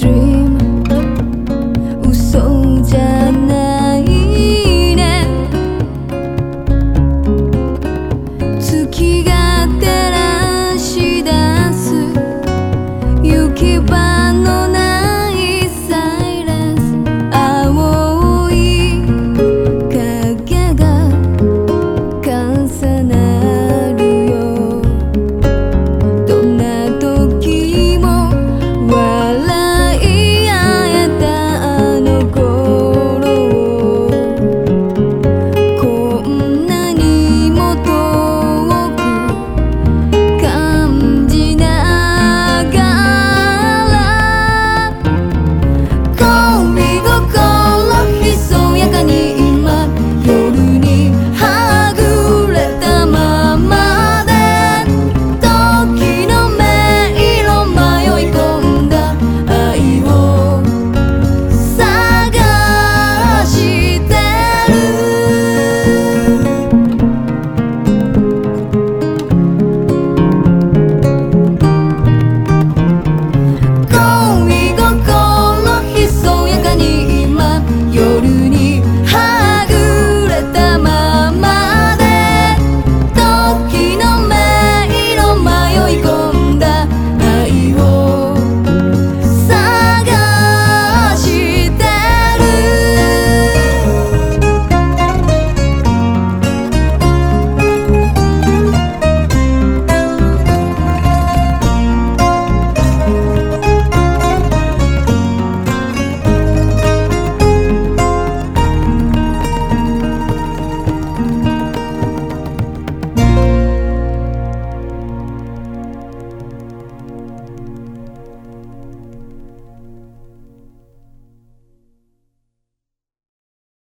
dream.